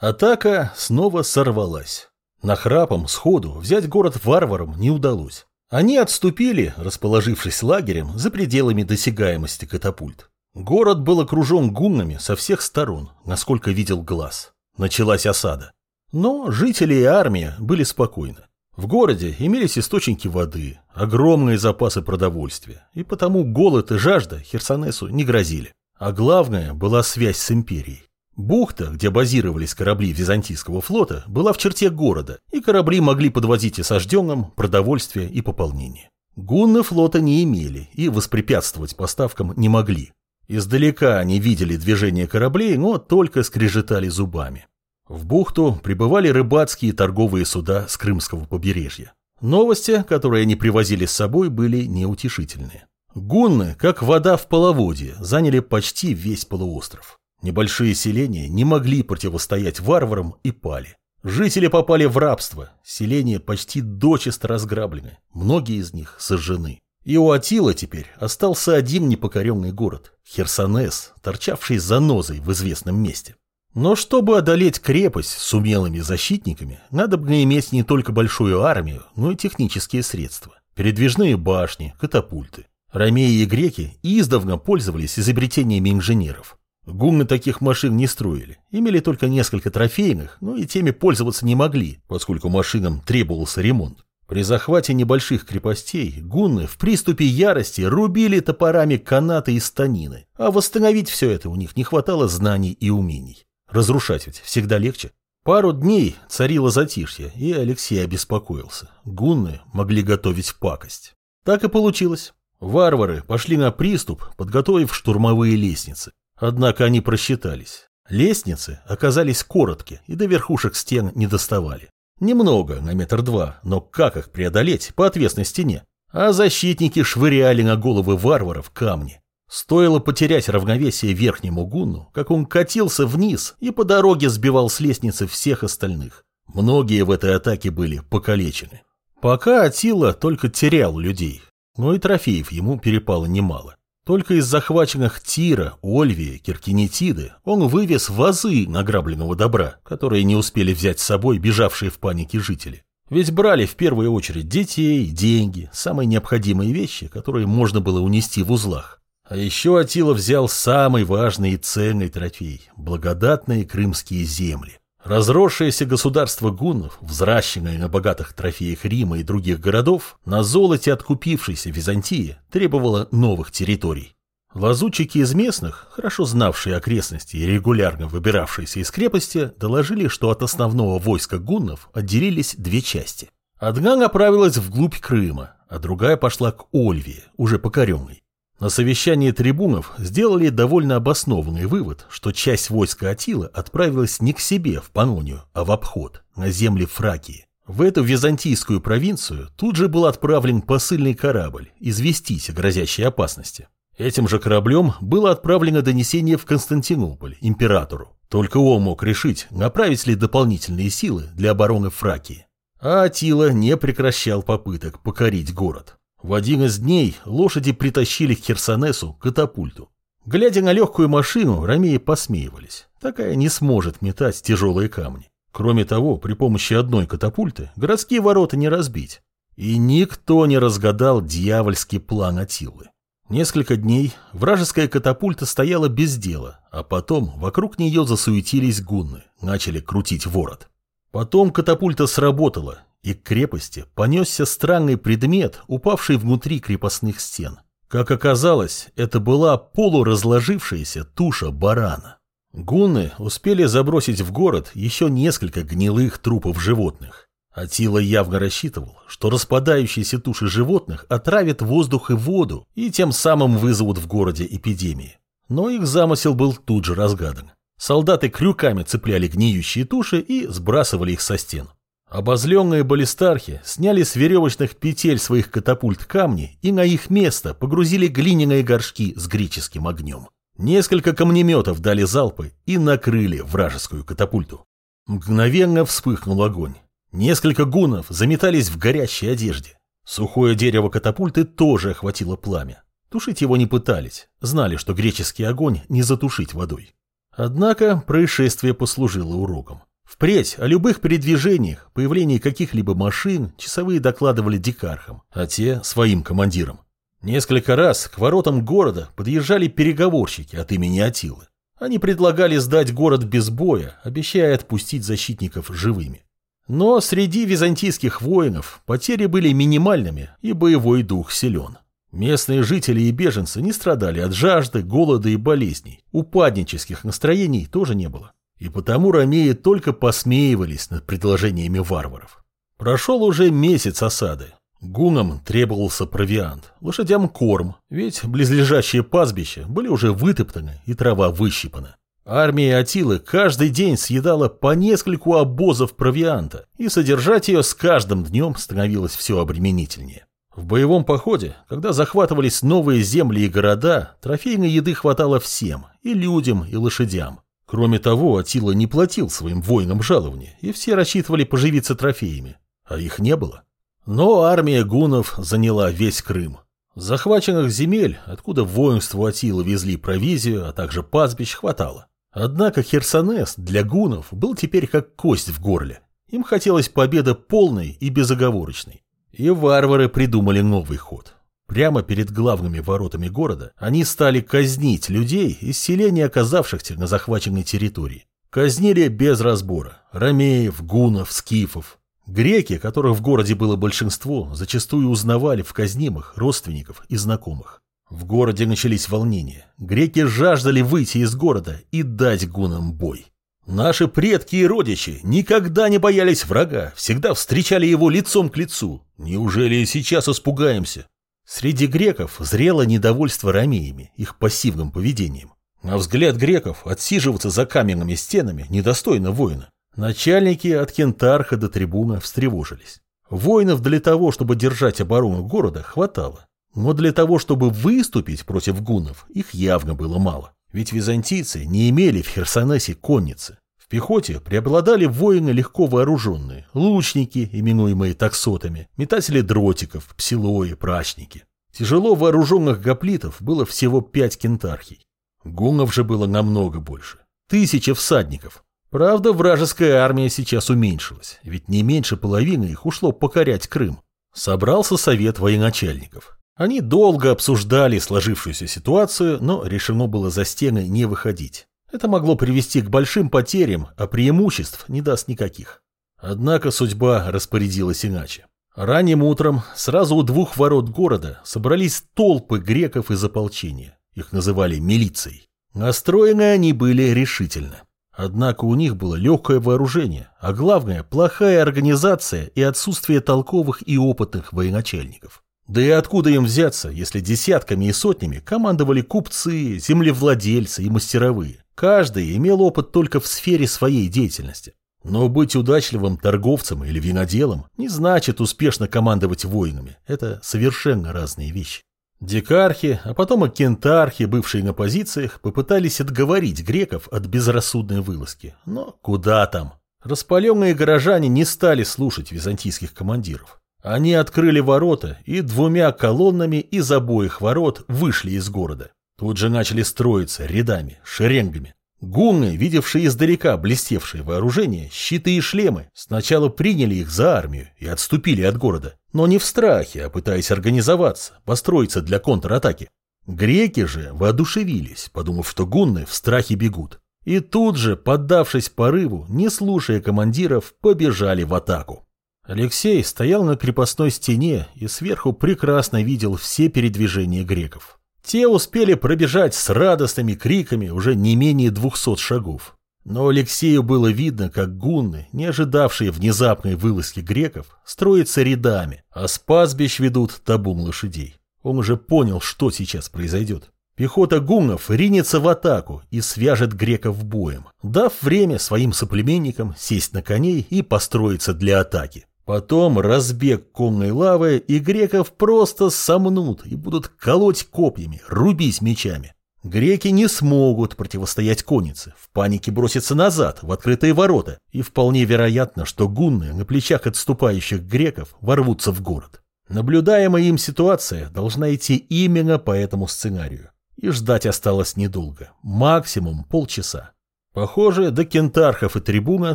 Атака снова сорвалась. Нахрапом сходу взять город варварам не удалось. Они отступили, расположившись лагерем за пределами досягаемости катапульт. Город был окружен гуннами со всех сторон, насколько видел глаз. Началась осада. Но жители и армия были спокойны. В городе имелись источники воды, огромные запасы продовольствия, и потому голод и жажда Херсонесу не грозили. А главное была связь с империей. Бухта, где базировались корабли Византийского флота, была в черте города, и корабли могли подвозить осажденным продовольствие и пополнение. Гунны флота не имели и воспрепятствовать поставкам не могли. Издалека они видели движение кораблей, но только скрежетали зубами. В бухту прибывали рыбацкие торговые суда с крымского побережья. Новости, которые они привозили с собой, были неутешительные. Гунны, как вода в половодье, заняли почти весь полуостров. Небольшие селения не могли противостоять варварам и пали. Жители попали в рабство, селения почти дочисто разграблены, многие из них сожжены. И у Атила теперь остался один непокоренный город – Херсонес, торчавший занозой в известном месте. Но чтобы одолеть крепость с умелыми защитниками, надо бы иметь не только большую армию, но и технические средства. Передвижные башни, катапульты. Ромеи и греки издавна пользовались изобретениями инженеров. Гунны таких машин не строили, имели только несколько трофейных, но и теми пользоваться не могли, поскольку машинам требовался ремонт. При захвате небольших крепостей гунны в приступе ярости рубили топорами канаты и станины, а восстановить все это у них не хватало знаний и умений. Разрушать ведь всегда легче. Пару дней царило затишье, и Алексей обеспокоился. Гунны могли готовить пакость. Так и получилось. Варвары пошли на приступ, подготовив штурмовые лестницы. Однако они просчитались. Лестницы оказались короткие и до верхушек стен не доставали. Немного, на метр два, но как их преодолеть по отвесной стене? А защитники швыряли на головы варваров камни. Стоило потерять равновесие верхнему гунну, как он катился вниз и по дороге сбивал с лестницы всех остальных. Многие в этой атаке были покалечены. Пока Атила только терял людей, но и трофеев ему перепало немало. Только из захваченных Тира, Ольвии, Киркинетиды он вывез вазы награбленного добра, которые не успели взять с собой бежавшие в панике жители. Ведь брали в первую очередь детей, деньги, самые необходимые вещи, которые можно было унести в узлах. А еще Атила взял самый важный и ценный трофей – благодатные крымские земли. Разросшееся государство гуннов, взращенное на богатых трофеях Рима и других городов, на золоте откупившейся Византии, требовало новых территорий. Лазутчики из местных, хорошо знавшие окрестности и регулярно выбиравшиеся из крепости, доложили, что от основного войска гуннов отделились две части. Одна направилась вглубь Крыма, а другая пошла к Ольвии, уже покоренной. На совещании трибунов сделали довольно обоснованный вывод, что часть войска Атила отправилась не к себе в Панонию, а в обход, на земли Фракии. В эту византийскую провинцию тут же был отправлен посыльный корабль, известить о грозящей опасности. Этим же кораблем было отправлено донесение в Константинополь, императору. Только он мог решить, направить ли дополнительные силы для обороны Фракии. А Атила не прекращал попыток покорить город. В один из дней лошади притащили к Херсонесу катапульту. Глядя на легкую машину, ромеи посмеивались. Такая не сможет метать тяжелые камни. Кроме того, при помощи одной катапульты городские ворота не разбить. И никто не разгадал дьявольский план Атилы. Несколько дней вражеская катапульта стояла без дела, а потом вокруг нее засуетились гунны, начали крутить ворот. Потом катапульта сработала, и к крепости понесся странный предмет, упавший внутри крепостных стен. Как оказалось, это была полуразложившаяся туша барана. Гунны успели забросить в город еще несколько гнилых трупов животных. Атила явно рассчитывал, что распадающиеся туши животных отравят воздух и воду и тем самым вызовут в городе эпидемии. Но их замысел был тут же разгадан. Солдаты крюками цепляли гниющие туши и сбрасывали их со стен. Обозленные баллистархи сняли с веревочных петель своих катапульт камни и на их место погрузили глиняные горшки с греческим огнем. Несколько камнеметов дали залпы и накрыли вражескую катапульту. Мгновенно вспыхнул огонь. Несколько гунов заметались в горящей одежде. Сухое дерево катапульты тоже охватило пламя. Тушить его не пытались, знали, что греческий огонь не затушить водой. Однако происшествие послужило уроком. Впредь о любых передвижениях, появлении каких-либо машин часовые докладывали дикархам, а те – своим командирам. Несколько раз к воротам города подъезжали переговорщики от имени Атилы. Они предлагали сдать город без боя, обещая отпустить защитников живыми. Но среди византийских воинов потери были минимальными, и боевой дух силен. Местные жители и беженцы не страдали от жажды, голода и болезней. Упаднических настроений тоже не было. И потому ромеи только посмеивались над предложениями варваров. Прошел уже месяц осады, Гунам требовался провиант, лошадям корм, ведь близлежащие пастбища были уже вытоптаны и трава выщипана. Армия Атилы каждый день съедала по нескольку обозов провианта, и содержать ее с каждым днем становилось все обременительнее. В боевом походе, когда захватывались новые земли и города, трофейной еды хватало всем, и людям, и лошадям. Кроме того, Атила не платил своим воинам жалования, и все рассчитывали поживиться трофеями, а их не было. Но армия гунов заняла весь Крым. Захваченных земель, откуда воинству Атила везли провизию, а также пастбищ, хватало. Однако Херсонес для гунов был теперь как кость в горле. Им хотелось победы полной и безоговорочной. И варвары придумали новый ход. Прямо перед главными воротами города они стали казнить людей из селений, оказавшихся на захваченной территории. Казнили без разбора – ромеев, гунов, скифов, Греки, которых в городе было большинство, зачастую узнавали в казнимых родственников и знакомых. В городе начались волнения. Греки жаждали выйти из города и дать гунам бой. Наши предки и родичи никогда не боялись врага, всегда встречали его лицом к лицу. Неужели и сейчас испугаемся? Среди греков зрело недовольство ромеями, их пассивным поведением. На взгляд греков отсиживаться за каменными стенами недостойно воина. Начальники от Кентарха до трибуна встревожились. Воинов для того, чтобы держать оборону города, хватало. Но для того, чтобы выступить против гуннов, их явно было мало. Ведь византийцы не имели в Херсонесе конницы. Пехоте преобладали воины легко вооруженные, лучники, именуемые таксотами, метатели дротиков, псилои, прачники. Тяжело вооруженных гоплитов было всего пять кентархий. Гуннов же было намного больше. Тысяча всадников, Правда, вражеская армия сейчас уменьшилась, ведь не меньше половины их ушло покорять Крым. Собрался совет военачальников. Они долго обсуждали сложившуюся ситуацию, но решено было за стены не выходить. Это могло привести к большим потерям, а преимуществ не даст никаких. Однако судьба распорядилась иначе. Ранним утром сразу у двух ворот города собрались толпы греков из ополчения. Их называли милицией. Настроены они были решительно. Однако у них было легкое вооружение, а главное – плохая организация и отсутствие толковых и опытных военачальников. Да и откуда им взяться, если десятками и сотнями командовали купцы, землевладельцы и мастеровые? Каждый имел опыт только в сфере своей деятельности. Но быть удачливым торговцем или виноделом не значит успешно командовать воинами. Это совершенно разные вещи. Дикархи, а потом и кентархи, бывшие на позициях, попытались отговорить греков от безрассудной вылазки. Но куда там? Распаленные горожане не стали слушать византийских командиров. Они открыли ворота и двумя колоннами из обоих ворот вышли из города. Тут же начали строиться рядами, шеренгами. Гунны, видевшие издалека блестевшие вооружения, щиты и шлемы, сначала приняли их за армию и отступили от города. Но не в страхе, а пытаясь организоваться, построиться для контратаки. Греки же воодушевились, подумав, что гунны в страхе бегут. И тут же, поддавшись порыву, не слушая командиров, побежали в атаку. Алексей стоял на крепостной стене и сверху прекрасно видел все передвижения греков. Те успели пробежать с радостными криками уже не менее двухсот шагов. Но Алексею было видно, как гунны, не ожидавшие внезапной вылазки греков, строятся рядами, а с пастбищ ведут табун лошадей. Он уже понял, что сейчас произойдет. Пехота гуннов ринется в атаку и свяжет греков боем, дав время своим соплеменникам сесть на коней и построиться для атаки. Потом разбег конной лавы, и греков просто сомнут и будут колоть копьями, рубить мечами. Греки не смогут противостоять коннице, в панике бросятся назад, в открытые ворота, и вполне вероятно, что гунны на плечах отступающих греков ворвутся в город. Наблюдаемая им ситуация должна идти именно по этому сценарию. И ждать осталось недолго, максимум полчаса. Похоже, до кентархов и трибуна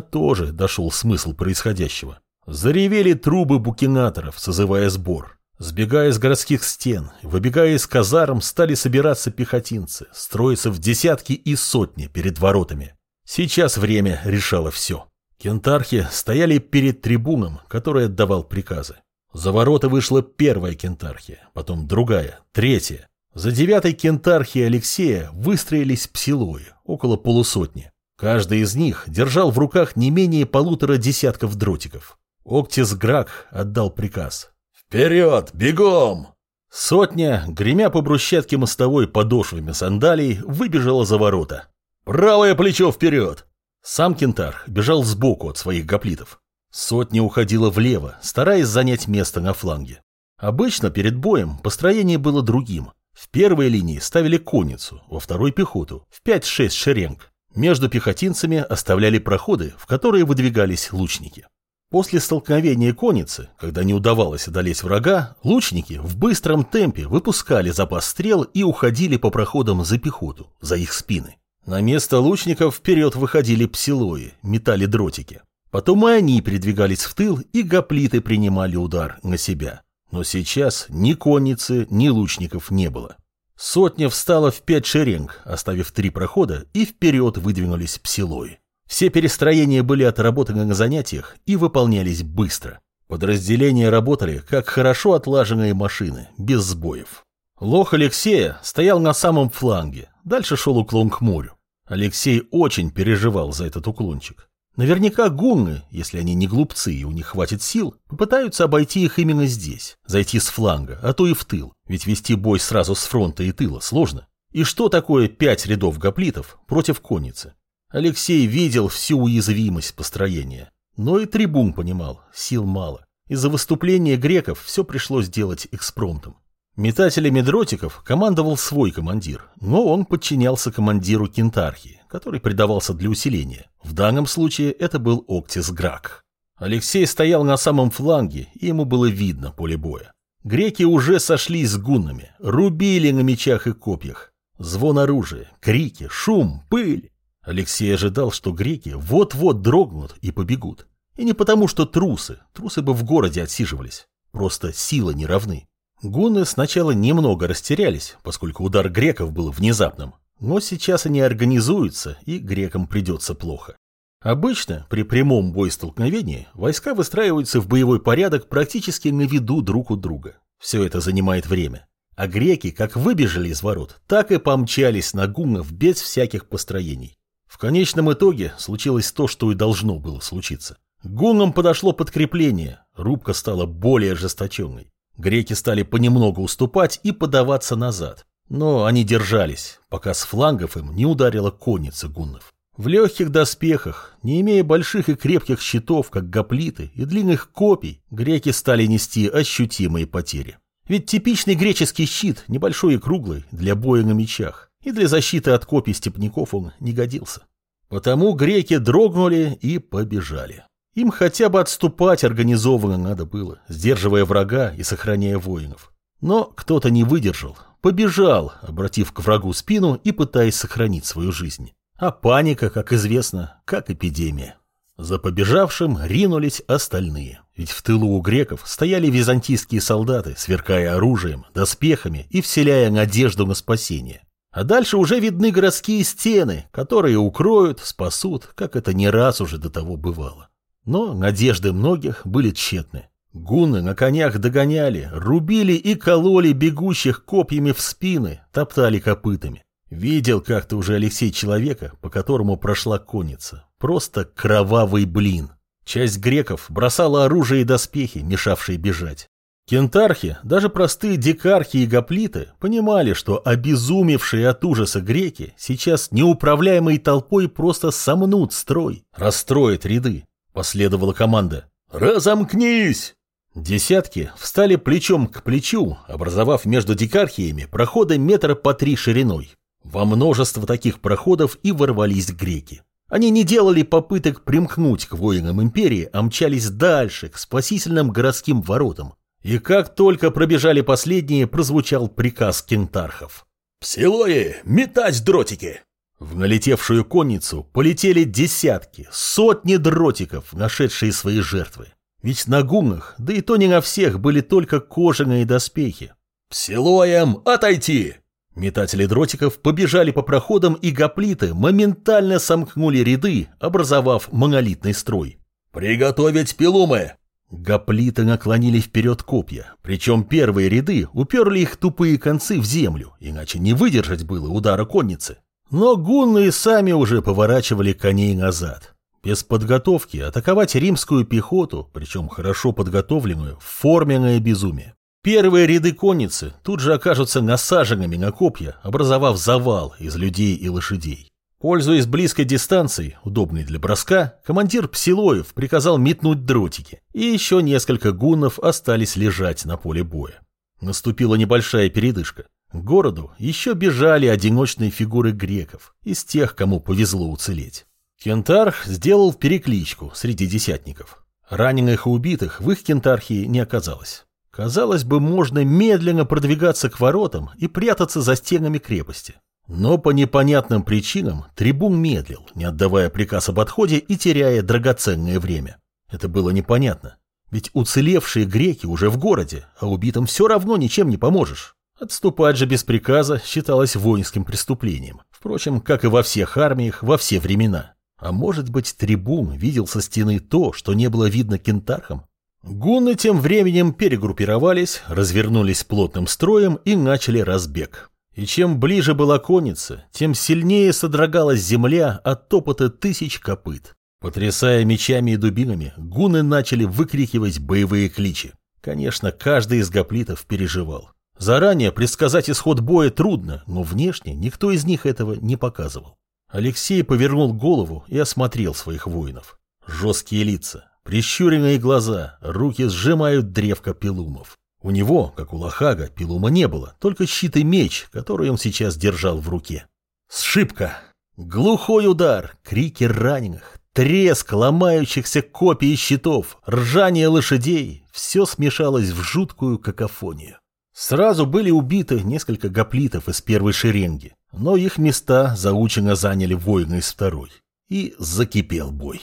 тоже дошел смысл происходящего. Заревели трубы букинаторов, созывая сбор. Сбегая с городских стен, выбегая из казарм, стали собираться пехотинцы, строиться в десятки и сотни перед воротами. Сейчас время решало все. Кентархи стояли перед трибуном, который отдавал приказы. За ворота вышла первая кентархия, потом другая, третья. За девятой кентархией Алексея выстроились псилои, около полусотни. Каждый из них держал в руках не менее полутора десятков дротиков. Октис Грак отдал приказ. «Вперед! Бегом!» Сотня, гремя по брусчатке мостовой подошвами сандалий, выбежала за ворота. «Правое плечо вперед!» Сам кентарх бежал сбоку от своих гоплитов. Сотня уходила влево, стараясь занять место на фланге. Обычно перед боем построение было другим. В первой линии ставили конницу, во второй – пехоту, в 5-6 шеренг. Между пехотинцами оставляли проходы, в которые выдвигались лучники. После столкновения конницы, когда не удавалось одолеть врага, лучники в быстром темпе выпускали запас стрел и уходили по проходам за пехоту, за их спины. На место лучников вперед выходили псилои, метали дротики. Потом и они передвигались в тыл, и гоплиты принимали удар на себя. Но сейчас ни конницы, ни лучников не было. Сотня встала в пять шеренг, оставив три прохода, и вперед выдвинулись псилои. Все перестроения были отработаны на занятиях и выполнялись быстро. Подразделения работали, как хорошо отлаженные машины, без сбоев. Лох Алексея стоял на самом фланге, дальше шел уклон к морю. Алексей очень переживал за этот уклончик. Наверняка гунны, если они не глупцы и у них хватит сил, попытаются обойти их именно здесь, зайти с фланга, а то и в тыл, ведь вести бой сразу с фронта и тыла сложно. И что такое пять рядов гоплитов против конницы? Алексей видел всю уязвимость построения. Но и трибун понимал, сил мало. Из-за выступления греков все пришлось делать экспромтом. Метателями дротиков командовал свой командир, но он подчинялся командиру кентархии, который предавался для усиления. В данном случае это был Октис Грак. Алексей стоял на самом фланге, и ему было видно поле боя. Греки уже сошлись с гуннами, рубили на мечах и копьях. Звон оружия, крики, шум, пыль. Алексей ожидал, что греки вот-вот дрогнут и побегут. И не потому, что трусы, трусы бы в городе отсиживались, просто силы не равны. Гуны сначала немного растерялись, поскольку удар греков был внезапным, но сейчас они организуются, и грекам придется плохо. Обычно при прямом боестолкновении войска выстраиваются в боевой порядок практически на виду друг у друга. Все это занимает время. А греки как выбежали из ворот, так и помчались на гуннов без всяких построений. В конечном итоге случилось то, что и должно было случиться. Гуннам подошло подкрепление, рубка стала более ожесточенной. Греки стали понемногу уступать и подаваться назад. Но они держались, пока с флангов им не ударила конница гуннов. В легких доспехах, не имея больших и крепких щитов, как гоплиты, и длинных копий, греки стали нести ощутимые потери. Ведь типичный греческий щит, небольшой и круглый, для боя на мечах и для защиты от копий степняков он не годился. Потому греки дрогнули и побежали. Им хотя бы отступать организованно надо было, сдерживая врага и сохраняя воинов. Но кто-то не выдержал, побежал, обратив к врагу спину и пытаясь сохранить свою жизнь. А паника, как известно, как эпидемия. За побежавшим ринулись остальные, ведь в тылу у греков стояли византийские солдаты, сверкая оружием, доспехами и вселяя надежду на спасение. А дальше уже видны городские стены, которые укроют, спасут, как это не раз уже до того бывало. Но надежды многих были тщетны. Гунны на конях догоняли, рубили и кололи бегущих копьями в спины, топтали копытами. Видел как-то уже Алексей человека, по которому прошла конница. Просто кровавый блин. Часть греков бросала оружие и доспехи, мешавшие бежать. Кентархи, даже простые дикархи и гоплиты, понимали, что обезумевшие от ужаса греки сейчас неуправляемой толпой просто сомнут строй, расстроят ряды. Последовала команда «Разомкнись!». Десятки встали плечом к плечу, образовав между дикархиями проходы метра по три шириной. Во множество таких проходов и ворвались греки. Они не делали попыток примкнуть к воинам империи, а мчались дальше, к спасительным городским воротам, и как только пробежали последние, прозвучал приказ кентархов. «Псилои, метать дротики!» В налетевшую конницу полетели десятки, сотни дротиков, нашедшие свои жертвы. Ведь на гуннах, да и то не на всех, были только кожаные доспехи. «Псилоем отойти!» Метатели дротиков побежали по проходам, и гоплиты моментально сомкнули ряды, образовав монолитный строй. «Приготовить пилумы!» Гоплиты наклонили вперед копья, причем первые ряды уперли их тупые концы в землю, иначе не выдержать было удара конницы. Но гунны сами уже поворачивали коней назад. Без подготовки атаковать римскую пехоту, причем хорошо подготовленную, форменное безумие. Первые ряды конницы тут же окажутся насаженными на копья, образовав завал из людей и лошадей. Пользуясь близкой дистанцией, удобной для броска, командир Псилоев приказал метнуть дротики, и еще несколько гуннов остались лежать на поле боя. Наступила небольшая передышка. К городу еще бежали одиночные фигуры греков, из тех, кому повезло уцелеть. Кентарх сделал перекличку среди десятников. Раненых и убитых в их кентархии не оказалось. Казалось бы, можно медленно продвигаться к воротам и прятаться за стенами крепости. Но по непонятным причинам трибун медлил, не отдавая приказ об отходе и теряя драгоценное время. Это было непонятно. Ведь уцелевшие греки уже в городе, а убитым все равно ничем не поможешь. Отступать же без приказа считалось воинским преступлением. Впрочем, как и во всех армиях, во все времена. А может быть, трибун видел со стены то, что не было видно кентархам? Гунны тем временем перегруппировались, развернулись плотным строем и начали разбег. И чем ближе была конница, тем сильнее содрогалась земля от топота тысяч копыт. Потрясая мечами и дубинами, гуны начали выкрикивать боевые кличи. Конечно, каждый из гоплитов переживал. Заранее предсказать исход боя трудно, но внешне никто из них этого не показывал. Алексей повернул голову и осмотрел своих воинов. Жесткие лица, прищуренные глаза, руки сжимают древко пилумов. У него, как у Лохага, пилума не было, только щит и меч, который он сейчас держал в руке. Сшибка! Глухой удар, крики раненых, треск ломающихся копий и щитов, ржание лошадей — все смешалось в жуткую какофонию. Сразу были убиты несколько гоплитов из первой шеренги, но их места заучено заняли воины из второй. И закипел бой.